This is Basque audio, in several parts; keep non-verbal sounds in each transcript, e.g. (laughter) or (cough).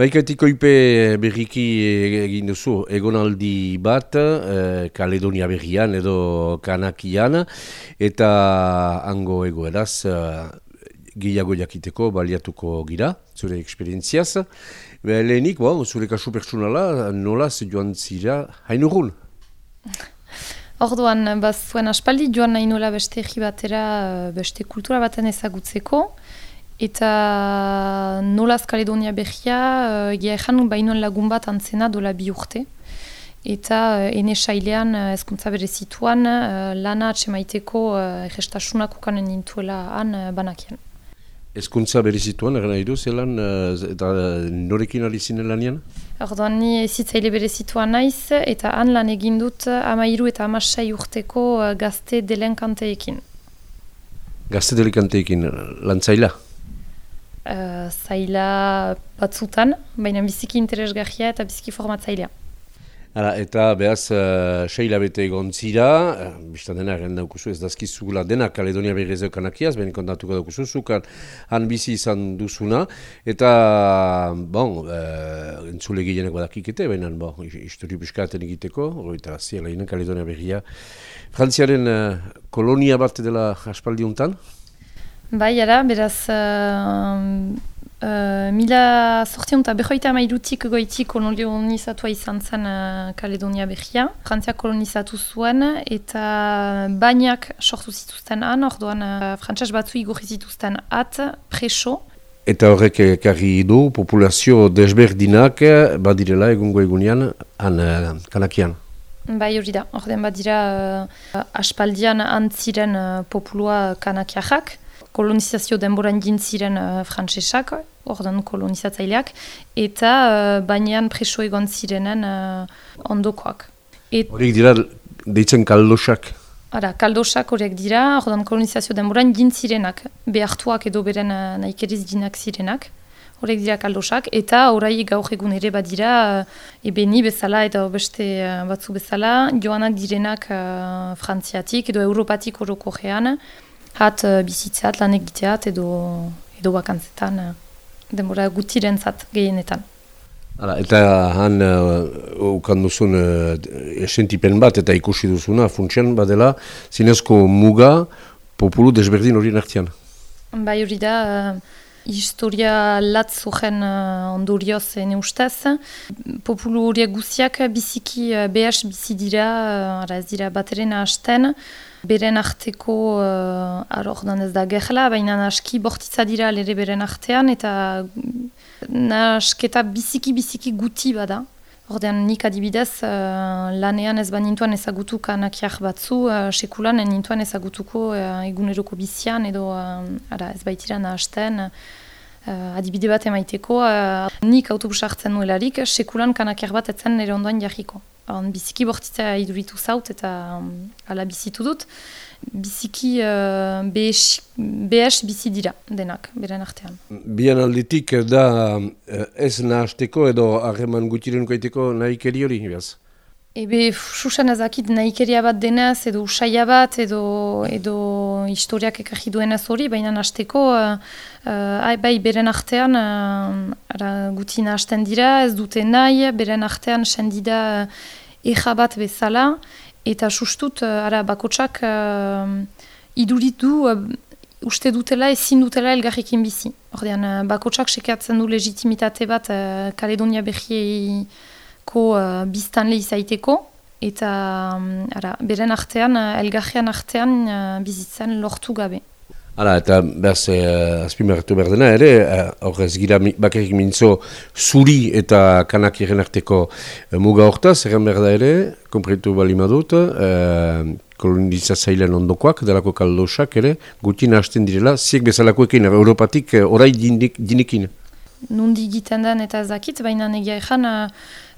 Baikatiko ipe berriki egin duzu egonaldi bat eh, Kaledonia berrian edo Kanakian eta hango egoeraz eh, gehiago jakiteko baliatuko gira, zure eksperientziaz. Lehenik, bo, zure kasu pertsonala, nola ze joan zira hain urgun? Orduan, zuen aspaldi joan nahi nola beste batera, beste kultura baten ezagutzeko. Eta nolaz Kaledonia behia, uh, egia ezan bainoen lagun bat antzena dola bi urte. Eta uh, ene sailean uh, ezkuntza bere zituan, uh, lana atsemaiteko uh, egestasunak ukanen nintuela han uh, banakian. Ezkuntza bere zituan, egin nahi du, zelan, uh, eta norekin ari zinen lanian? Ordoan, ni ezitzaile bere zituan naiz, eta han lan egin dut amairu eta amasai urteko uh, gazte delenkanteekin. Gazte delenkanteekin, lantzaila? Uh, zaila batzutan, baina biziki interesgarria eta biziki formatzailea. Hala, eta behaz, uh, seila bete egon zira, uh, biztan dena egin daukuzu ez dazkizugula dena Kaledonia berrezeo kanakiaz, behin kontatuko daukuzu, zukan han bizi izan duzuna, eta, bon, uh, entzule gehienek badakikete, baina, bon, historio biskaten egiteko, eta ziela Kaledonia berria. Frantziaren uh, kolonia bat dela aspaldi untan? Bai, ara, beraz, uh, uh, mila sortion eta behoita mairutik goitik kolonizatua izan zen uh, Kaledonia behia. Frantziak kolonizatu zuen eta bainiak sortu zituzten han, orduan uh, frantzaz batzu igorri zituzten at, preso. Eta horrek ekarri du populazio desberdinak badirela egungo egunean han uh, kanakian. Bai hori da, ordean badira uh, aspaldian antziren uh, populua kanakiajak kolonizazio denboran jintziren uh, frantsesak, ordan kolonizatzaileak, eta uh, bainean preso egon zirenen uh, ondokoak. Horiek dira deitzen kaldosak? Ara, kaldosak horiek dira, ordan kolonizazio denboran jintzirenak, behartuak edo beren uh, nahikeriz dinak zirenak. Horek dira kaldosak, eta orai gaur egun ere badira, uh, ebeni bezala eta beste uh, batzu bezala, joanak direnak uh, frantziatik edo europatik horoko gean, hat uh, bizitzeat, lan egiteat edo, edo bakantzetan uh, denbora gutiren zat gehienetan. Hala, eta han uh, ukan duzun uh, esentipen bat eta ikusi duzuna funtsian badela zinezko muga populu desberdin horien artian. Bai hori da, uh, historia lat zogen uh, ondorioz ene ustez. Populu horiek guziak biziki uh, behas bizi dira, uh, ez dira baterena hasten, beren arteko, uh, ez da gerla, baina naski bortitza dira lere beren artean, eta nasketa biziki-biziki guti bada. Ordean nik adibidez, uh, lanean ez banintuan ezagutu kanakiak batzu, uh, sekulan nintuan ezagutuko uh, eguneroko bizian edo uh, ara, ez baitira nahasten. Uh, adibide bat emaiteko, uh, nik autobus hartzen nuelarik, sekulan kanakiak bat etzen nire ondoan jarriko. On, biziki bortitza iduritu zaut eta um, ala bizitu dut. Biziki uh, behes bizi dira denak, beren artean. Bian alditik da uh, ez nahazteko edo harreman gutiren koiteko nahi keri hori? Ebe, susan ezakit nahikeria bat denez, edo usaila bat, edo, edo historiak ekarri duenez hori, baina hasteko, uh, bai, beren artean, uh, ara, guti nahazten dira, ez dute nahi, beren artean sendida uh, eja bat bezala, eta sustut, uh, ara, bakotsak uh, iduritu, uh, uste dutela, ezin dutela elgarrekin bizi. Ordean, uh, bakotsak sekatzen du legitimitate bat, uh, Kaledonia behiei, ko uh, biztan lehizaiteko, eta um, ara, beren artean, uh, elgajean artean uh, bizitzen lortu gabe. Hala, eta behaz, eh, azpimarratu behar dena ere, hor ez gira bakarrik mintzo zuri eta kanak arteko muga hortaz, erren behar da ere, kompretu bali madut, eh, kolonizatzailean ondokoak, delako kaldosak ere, gutin hasten direla, ziek bezalakoekin, Europatik orai dinekin. Nundi egiten den eta zakit, baina negia ezan, uh,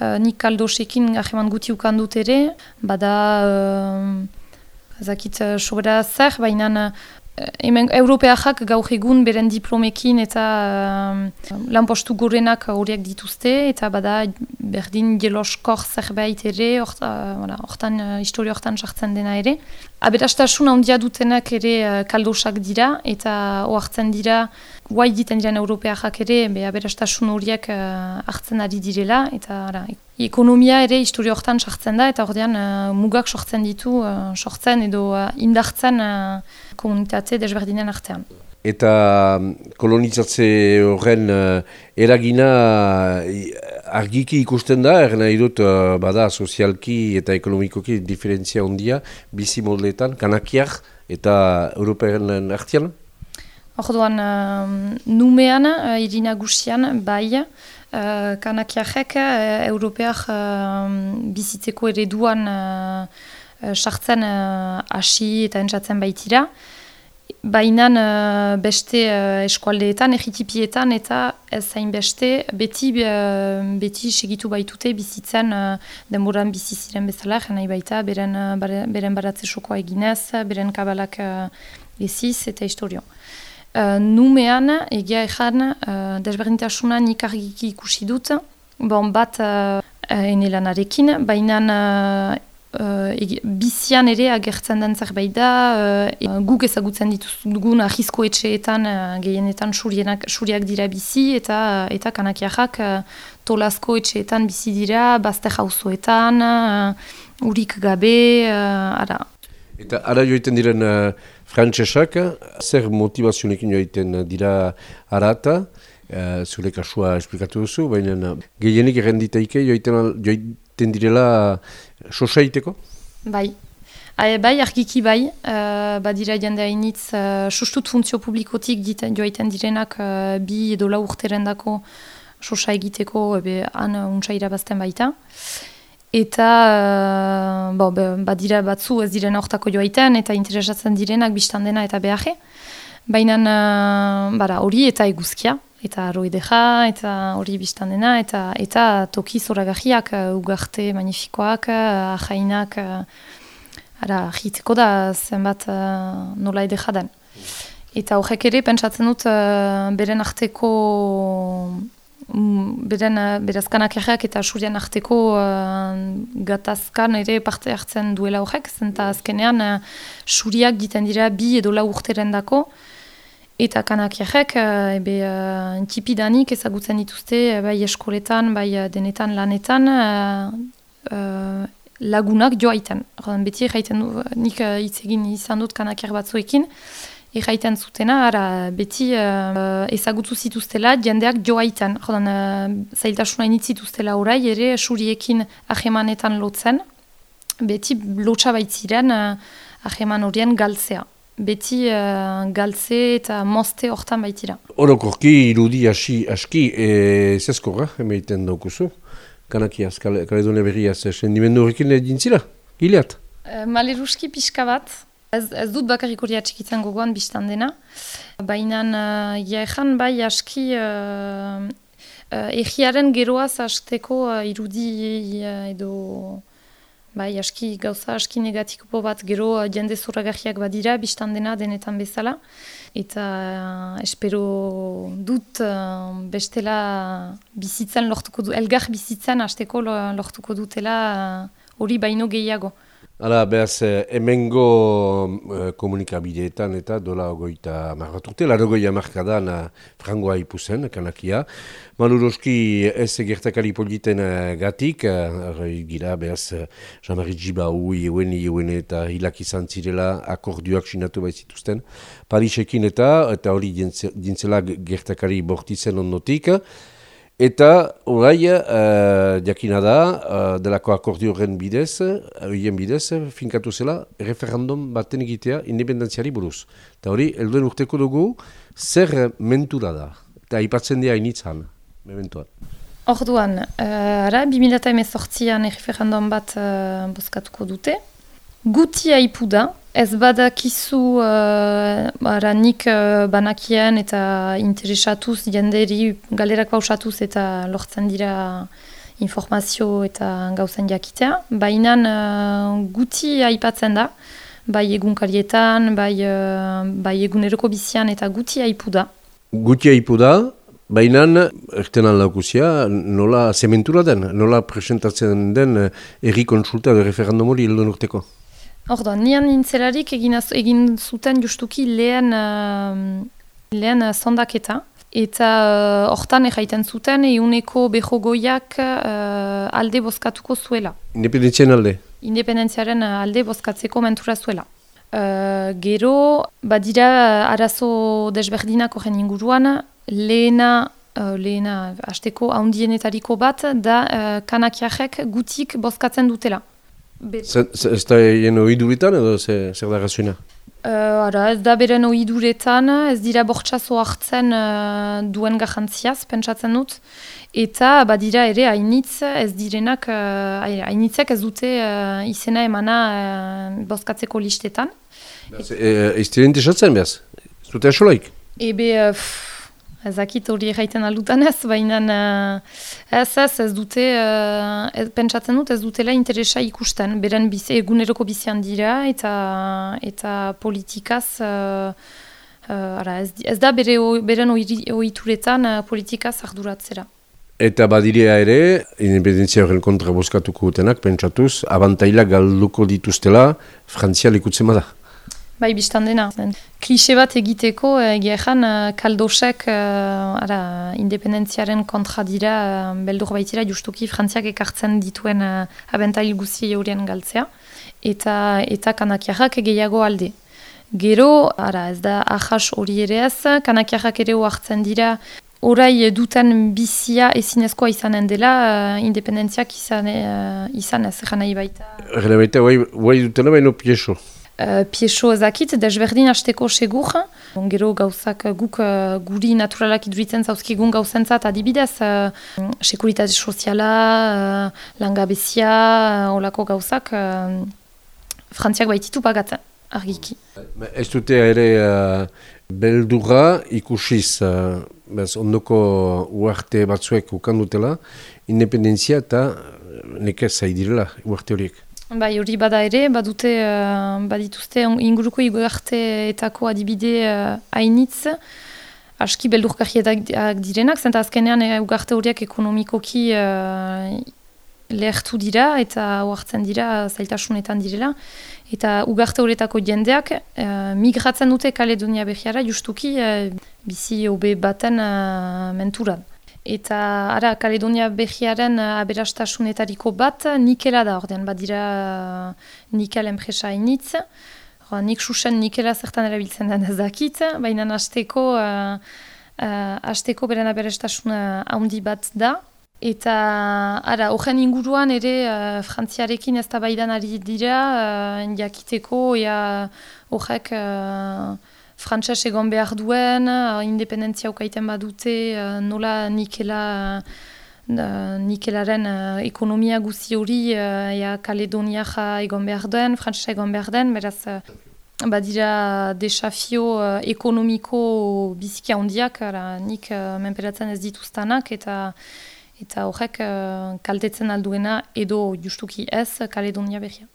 nik kaldosekin aheman guti ukan dut ere, bada uh, zakit uh, sobera zer, baina uh, hemen europeajak gaur egun beren diplomekin eta uh, lanpostu gorenak horiek dituzte, eta bada berdin geloskor zerbait ere, hortan, uh, historio hortan sartzen dena ere. Aberastasuna handia dutenak ere uh, kaldosak dira, eta oartzen dira, guai diten diren europeak ere, be aberastasun horiek uh, hartzen ari direla, eta ara, ekonomia ere historio hortan sartzen da, eta ordean uh, mugak sortzen ditu, uh, sortzen edo uh, indartzen uh, komunitate desberdinen artean. Eta mm, kolonizatze horren uh, eragina argiki ikusten da, erren nahi dut uh, bada sozialki eta ekonomikoki diferentzia ondia bizi moldeetan, kanakiak eta europearen artian? Orduan, uh, numean, uh, irina gusian, bai, uh, kanakiak uh, europeak uh, bizitzeko ereduan sartzen uh, hasi eta entzatzen baitira. Baina uh, beste uh, eskualdeetan, egitipietan eta ez zain beste, beti, uh, beti segitu baitute bizitzen uh, denboran biziziren bezala, nahi baita, beren, uh, beren baratze sokoa eginez, beren kabalak uh, eziz eta historio. Uh, numean, egia ezan, uh, desberdintasuna nik argiki ikusi dut, bon, bat uh, enelanarekin, baina uh, Uh, bizian ere agertzen den zerbait da, uh, guk ezagutzen ditugun ahizko etxeetan uh, gehienetan suriak dira bizi eta eta kanakiajak uh, tolazko etxeetan bizi dira, bazte jauzoetan, uh, urik gabe, uh, ara. Eta ara joiten diren uh, frantsesak, zer motivazionekin joiten dira arata, uh, zure kasua esplikatu duzu, baina gehienik errenditeike joiten, joiten direla sosaiteko? Bai. Ae, bai, argiki bai, uh, badira jende hainitz, uh, sustut funtzio publikotik diten, joaiten direnak uh, bi edo lau urteren dako sosa egiteko, ebe han untsa irabazten baita. Eta uh, bo, be, badira batzu ez diren hortako joaiten eta interesatzen direnak biztan dena eta behar. Baina uh, hori eta eguzkia, eta roideja, eta hori biztan dena, eta eta toki zoragajiak, uh, ugarte magnifikoak, uh, ahainak, uh, ara, jiteko da zenbat uh, nola edeja den. Eta horrek ere, pentsatzen dut, uh, beren arteko, beren uh, berazkanak erreak eta surian arteko uh, gatazkan ere parte hartzen duela horrek, zenta azkenean uh, suriak diten dira bi edo lau urteren dako, Eta kanakiak, uh, ebe uh, tipidanik ezagutzen dituzte, uh, bai eskoletan, bai uh, denetan lanetan, uh, lagunak joaiten. Beti erraiten du, nik hitz egin izan dut kanakiak batzuekin, erraiten zutena, ara, beti uh, ezagutu zituztela jendeak joaiten. Jodan, uh, zailtasuna initzituztela orai, ere suriekin ahemanetan lotzen, beti lotxa baitziren uh, aheman horien galtzea beti uh, galtze eta mozte hortan baitira. Orokorki irudi hasi aski e, zezkorra, emeiten daukuzu. Kanakiaz, Kaledonia berriaz, sendimendu horrekin dintzila, gileat? E, maleruski pixka bat, ez, ez dut bakarrik hori atxikitzen gogoan biztan dena. Baina, uh, jaean bai aski, uh, uh, egiaren geroaz hasteko uh, irudi uh, edo Bai, aski gauza aski negatiko bat gero uh, jende zorragajiak badira, biztan dena denetan bezala. Eta uh, espero dut uh, bestela bizitzen lortuko du, elgar bizitzen hasteko lortuko dutela hori baino gehiago. Hala, behaz, emengo uh, komunikabideetan eta dola ogoita marraturte, laro goia markadan uh, frangoa ipuzen, kanakia. Maluroski ez gertakari politen uh, gatik, gira, behaz, uh, Jean-Marie Djiba hui, euen, euen eta hilak izan zirela akordioak sinatu baizituzten. Parisekin eta, eta hori dintzela gertakari bortitzen onnotik, Eta orai, uh, jakina da, uh, delako akordioren bidez, horien bidez, finkatu zela, referendum baten egitea independentziari buruz. Eta hori, elduen urteko dugu, zer mentura da? Eta ipatzen dira initzan, mementuan. Orduan, uh, ara, 2018an referendum bat uh, boskatuko dute. Guti haipu da, Ez badakizu uh, nik uh, banakien eta interesatuz jenderi galerak pausatuz eta lortzen dira informazio eta gauzen jakitea. Baina uh, guti aipatzen da, bai egunkarietan, bai, uh, bai eguneroko bizian eta guti aipu da. Guti aipu da, Baina, erten aldaukuzia, nola zementura den, nola presentatzen den erri konsulta edo referendum hori hildo urteko? Ordo, nian nintzelarik egin, egin zuten justuki lehen, uh, lehen sondaketa. Eta uh, hortan erraiten zuten, euneko behogoiak uh, alde bozkatuko zuela. Independentziaren alde? Independentziaren alde bozkatzeko mentura zuela. Uh, gero, badira arazo desberdinak horren inguruan, lehena, uh, lehena hasteko haundienetariko bat, da uh, kanakiarek gutik bozkatzen dutela. Ez da egin oiduretan edo zer da razioena? Uh, ara, ez da beren oiduretan, ez dira bortxazo hartzen uh, duen garrantziaz, pentsatzen dut. Eta badira ere hainitz ez direnak, uh, hainitzek ez dute uh, izena emana uh, bozkatzeko listetan. Ez diren desatzen behaz? Ez dute asolaik? Ebe, uh, Ezakit hori egiten alutan ez, baina uh, ez ez ez dute, uh, pentsatzen dut ez dutela interesa ikusten, beren bizi, eguneroko bizian dira eta, eta politikaz, uh, ara, ez, ez da bere, beren ohituretan uh, politikaz arduratzera. Eta badirea ere, independentzia horren kontra boskatuko gutenak, pentsatuz, abantaila galduko dituztela, frantzial ikutzen bada. Bai, biztan dena. Klise bat egiteko, eh, egia ezan, eh, kaldosek uh, ara, independentziaren kontra dira, uh, beldur baitira, justuki frantziak ekartzen dituen uh, abentail guzi eurien galtzea, eta, eta kanakiarrak gehiago alde. Gero, ara, ez da ahas hori ere ez, kanakiarrak ere hartzen dira, orai duten bizia ezinezkoa izanen dela, uh, independentziak izan, uh, izan ez, nahi baita. Gana baita, guai dutena baino pieso. Uh, Piexo ezakit, desberdin hasteko segur. Gero gauzak guk uh, guri naturalak iduritzen zauzkigun gauzentzat adibidez. Uh, sekuritate soziala, uh, langabezia, uh, olako gauzak. Uh, Frantziak baititu pagatzen, argiki. Ez dute ere uh, beldurra ikusiz, uh, bez, ondoko uarte batzuek ukandutela, independentzia eta nekez zaidirela uarte horiek. Bai, hori bada ere, badute, uh, badituzte inguruko iguarteetako adibide uh, aski beldurkarietak direnak, zenta azkenean uh, ugarte horiek ekonomikoki uh, lehertu dira eta oartzen dira zailtasunetan direla. Eta ugarte horietako jendeak uh, migratzen dute Kaledonia behiara justuki uh, bizi obe baten uh, menturan. Eta ara, Kaledonia behiaren uh, aberastasunetariko bat nikela da ordean, badira uh, nikel enpresa initz. nik susen nikela zertan erabiltzen den ez dakit, baina hasteko uh, uh, beren aberastasun handi bat da. Eta ara, horren inguruan ere uh, frantziarekin ez da baidan ari dira, uh, jakiteko, ja, horrek... Uh, frantses egon behar duen, uh, independentzia ukaiten badute, uh, nola nikela, uh, nikelaren ekonomia guzi hori, ja, kaledoniaja egon behar duen, frantses egon behar den, beraz, badira desafio ekonomiko biziki handiak, nik menperatzen ez dituztanak, eta eta horrek kaltetzen alduena edo justuki ez Kaledonia behia.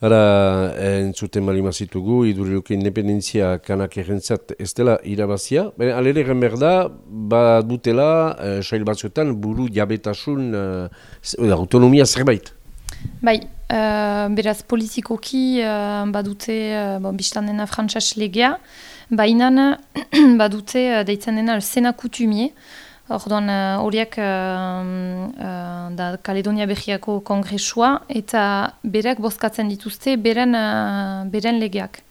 Hara, entzuten bali mazitugu, iduriluke independentzia kanak errentzat ez dela irabazia. Baina, alere egen da, ba dutela, eh, sail batzuetan, buru jabetasun, eh, autonomia zerbait. Bai, uh, beraz politikoki uh, badute, uh, bon, biztan dena frantxas legea, baina (clears throat) badute, uh, deitzen dena, sena kutumie, Orduan eh, horiek uh, uh, da Kaledonia Behiako kongresua eta berek bozkatzen dituzte beren, uh, beren legeak.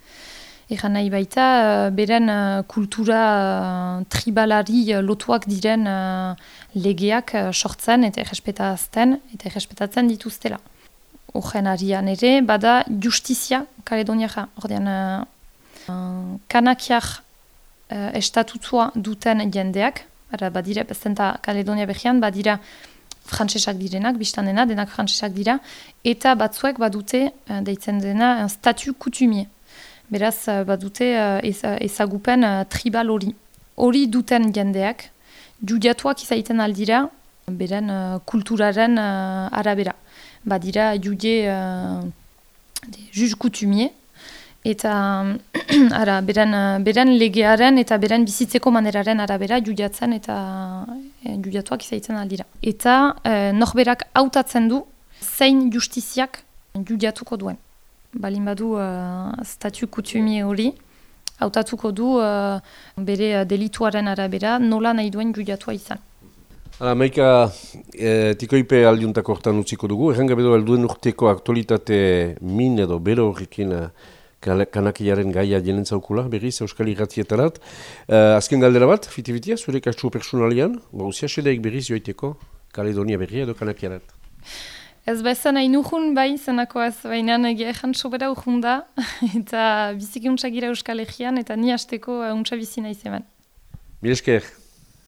Egan nahi baita, uh, beren uh, kultura uh, tribalari lotuak diren uh, legeak uh, sortzen eta errespetazten eta errespetatzen dituztela. Horren arian ere, bada justizia Kaledoniara. Orduan, uh, kanakiak uh, estatutua duten jendeak, Ara, badira, bezenta Kaledonia behian, badira frantsesak direnak, biztanena, denak frantsesak dira, eta batzuek badute, uh, deitzen dena, statu kutumie. Beraz, uh, badute uh, ezagupen tribal hori. Hori duten jendeak, judiatuak izaiten aldira, beren kulturaren arabera. Badira, judie uh, juz kutumie, eta (clears throat) ara, beren, beren legearen eta beren bizitzeko maneraren arabera judiatzen eta e, judiatuak izaitzen aldira. Eta e, norberak hautatzen du zein justiziak judiatuko duen. Balin badu uh, statu kutumi hori, hautatuko du uh, bere delituaren arabera nola nahi duen judiatua izan. Hala, maika e, tikoipe aldiuntako hortan utziko dugu, errangabedo alduen urteko aktualitate min edo bero horrekin kanakiaren gaia jenen zaukula, berriz, Euskal Iratietarat. Uh, azken galdera bat, fiti-fitia, zure kastu personalian, gauzia sedeik berriz joiteko Kaledonia berria edo kanakiarat. Ez bezan hain uhun bai, zenako ez baina egia ezan sobera uhun da, (laughs) eta biziki untsa Euskal Egean, eta ni hasteko untsa bizina izeman. Milesker.